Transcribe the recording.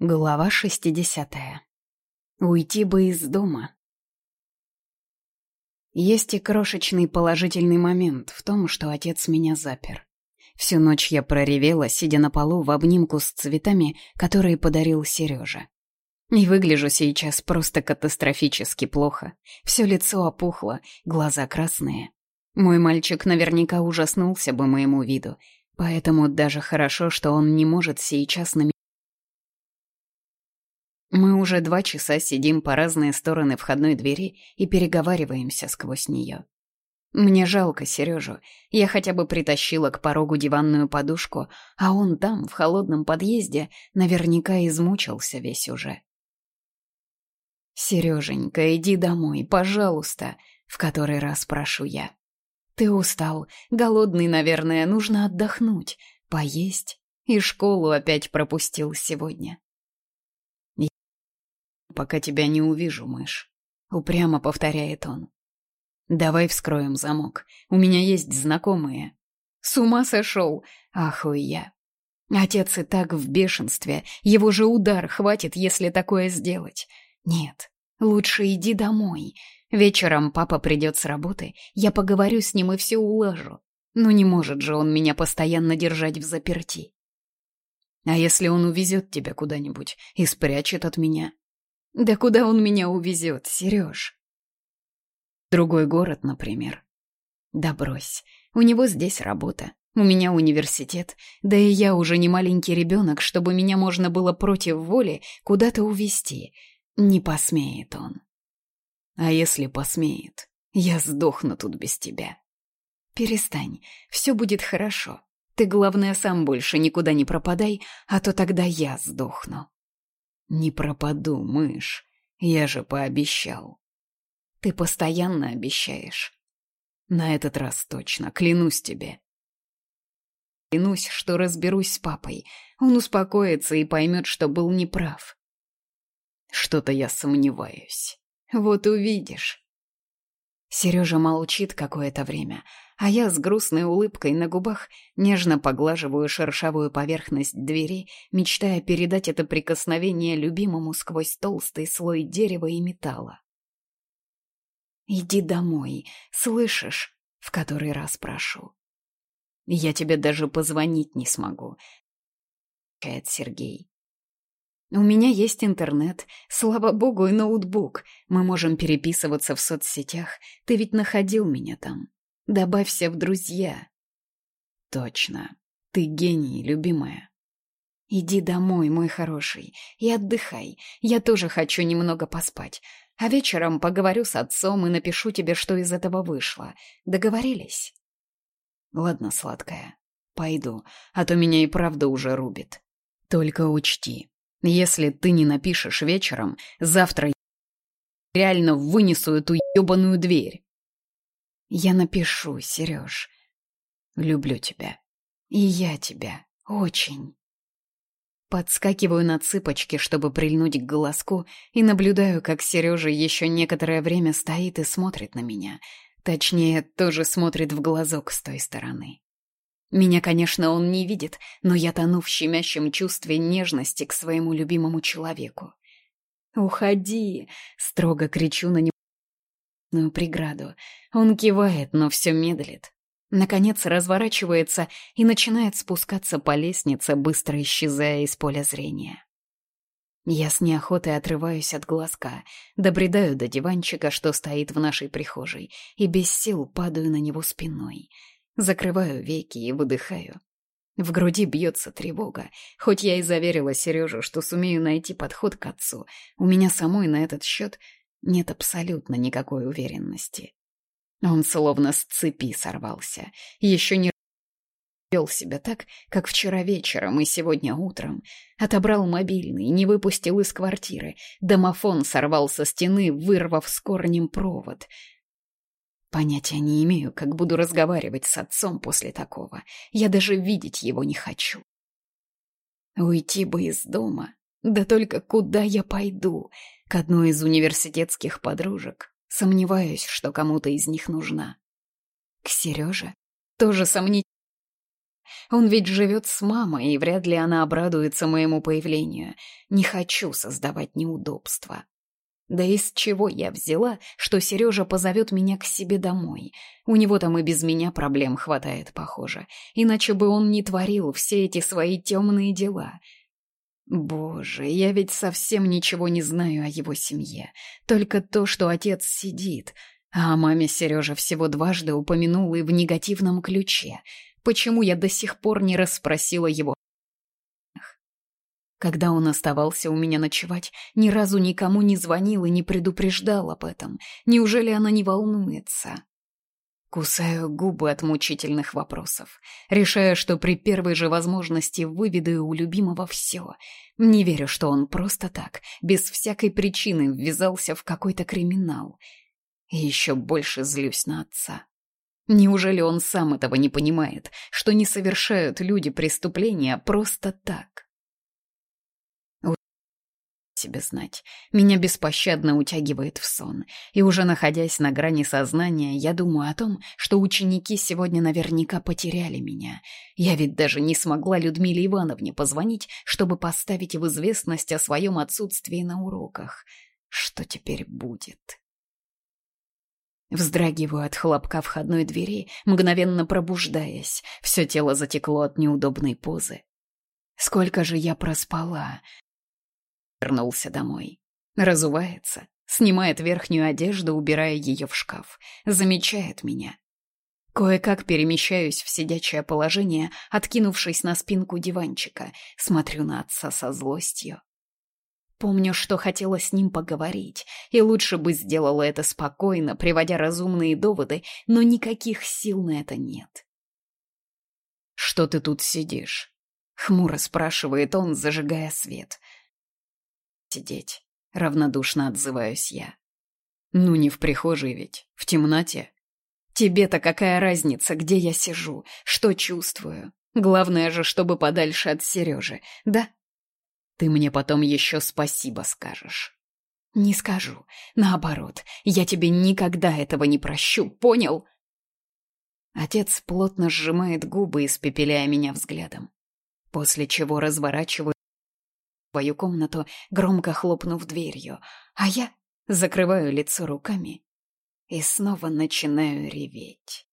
Глава 60. Уйти бы из дома. Есть и крошечный положительный момент в том, что отец меня запер. Всю ночь я проревела, сидя на полу в обнимку с цветами, которые подарил Сережа. И выгляжу сейчас просто катастрофически плохо. Все лицо опухло, глаза красные. Мой мальчик наверняка ужаснулся бы моему виду, поэтому даже хорошо, что он не может сейчас на меня мы уже два часа сидим по разные стороны входной двери и переговариваемся сквозь нее. Мне жалко Сережу. Я хотя бы притащила к порогу диванную подушку, а он там, в холодном подъезде, наверняка измучился весь уже. «Сереженька, иди домой, пожалуйста», — в который раз прошу я. «Ты устал, голодный, наверное, нужно отдохнуть, поесть, и школу опять пропустил сегодня» пока тебя не увижу, мышь», — упрямо повторяет он. «Давай вскроем замок. У меня есть знакомые». «С ума сошел!» — ахуй я. Отец и так в бешенстве. Его же удар хватит, если такое сделать. Нет, лучше иди домой. Вечером папа придет с работы, я поговорю с ним и все улажу. Ну не может же он меня постоянно держать в заперти. А если он увезет тебя куда-нибудь и спрячет от меня? Да куда он меня увезет, Сереж? Другой город, например. Да брось, у него здесь работа, у меня университет, да и я уже не маленький ребенок, чтобы меня можно было против воли куда-то увезти. Не посмеет он. А если посмеет, я сдохну тут без тебя. Перестань, все будет хорошо. Ты, главное, сам больше никуда не пропадай, а то тогда я сдохну. «Не пропаду, мышь. Я же пообещал». «Ты постоянно обещаешь». «На этот раз точно, клянусь тебе». Клянусь, что разберусь с папой. Он успокоится и поймет, что был неправ. Что-то я сомневаюсь. Вот увидишь. Сережа молчит какое-то время, а я с грустной улыбкой на губах нежно поглаживаю шершавую поверхность двери, мечтая передать это прикосновение любимому сквозь толстый слой дерева и металла. «Иди домой, слышишь?» — в который раз прошу. «Я тебе даже позвонить не смогу», — кает Сергей. «У меня есть интернет, слава богу, и ноутбук. Мы можем переписываться в соцсетях. Ты ведь находил меня там». Добавься в друзья. Точно. Ты гений, любимая. Иди домой, мой хороший, и отдыхай. Я тоже хочу немного поспать. А вечером поговорю с отцом и напишу тебе, что из этого вышло. Договорились? Ладно, сладкая. Пойду, а то меня и правда уже рубит. Только учти, если ты не напишешь вечером, завтра я реально вынесу эту ебаную дверь. Я напишу, Сереж. Люблю тебя. И я тебя. Очень. Подскакиваю на цыпочки, чтобы прильнуть к голоску, и наблюдаю, как Сережа еще некоторое время стоит и смотрит на меня. Точнее, тоже смотрит в глазок с той стороны. Меня, конечно, он не видит, но я тону в щемящем чувстве нежности к своему любимому человеку. «Уходи!» — строго кричу на него преграду. Он кивает, но все медлит. Наконец разворачивается и начинает спускаться по лестнице, быстро исчезая из поля зрения. Я с неохотой отрываюсь от глазка, добредаю до диванчика, что стоит в нашей прихожей, и без сил падаю на него спиной. Закрываю веки и выдыхаю. В груди бьется тревога. Хоть я и заверила Сережу, что сумею найти подход к отцу, у меня самой на этот счет нет абсолютно никакой уверенности. Он словно с цепи сорвался. Еще не вел себя так, как вчера вечером и сегодня утром. Отобрал мобильный, не выпустил из квартиры. Домофон сорвал со стены, вырвав с корнем провод. Понятия не имею, как буду разговаривать с отцом после такого. Я даже видеть его не хочу. Уйти бы из дома. Да только куда я пойду? к одной из университетских подружек. Сомневаюсь, что кому-то из них нужна. К Сереже? Тоже сомнительно. Он ведь живет с мамой, и вряд ли она обрадуется моему появлению. Не хочу создавать неудобства. Да из чего я взяла, что Сережа позовет меня к себе домой? У него там и без меня проблем хватает, похоже. Иначе бы он не творил все эти свои темные дела. Боже, я ведь совсем ничего не знаю о его семье. Только то, что отец сидит. А о маме Сережа всего дважды упомянул и в негативном ключе. Почему я до сих пор не расспросила его когда он оставался у меня ночевать, ни разу никому не звонил и не предупреждал об этом. Неужели она не волнуется? Кусаю губы от мучительных вопросов, решая, что при первой же возможности выведу у любимого все. Не верю, что он просто так, без всякой причины, ввязался в какой-то криминал. И еще больше злюсь на отца. Неужели он сам этого не понимает, что не совершают люди преступления просто так? Себе знать. Меня беспощадно утягивает в сон. И уже находясь на грани сознания, я думаю о том, что ученики сегодня наверняка потеряли меня. Я ведь даже не смогла Людмиле Ивановне позвонить, чтобы поставить в известность о своем отсутствии на уроках. Что теперь будет? Вздрагиваю от хлопка входной двери, мгновенно пробуждаясь. Все тело затекло от неудобной позы. Сколько же я проспала? Вернулся домой. Разувается, снимает верхнюю одежду, убирая ее в шкаф. Замечает меня. Кое-как перемещаюсь в сидячее положение, откинувшись на спинку диванчика, смотрю на отца со злостью. Помню, что хотела с ним поговорить, и лучше бы сделала это спокойно, приводя разумные доводы, но никаких сил на это нет. «Что ты тут сидишь?» — хмуро спрашивает он, зажигая свет сидеть», — равнодушно отзываюсь я. «Ну не в прихожей ведь, в темноте. Тебе-то какая разница, где я сижу, что чувствую? Главное же, чтобы подальше от Сережи, да? Ты мне потом еще спасибо скажешь». «Не скажу. Наоборот, я тебе никогда этого не прощу, понял?» Отец плотно сжимает губы, испепеляя меня взглядом, после чего разворачиваю свою комнату, громко хлопнув дверью, а я закрываю лицо руками и снова начинаю реветь.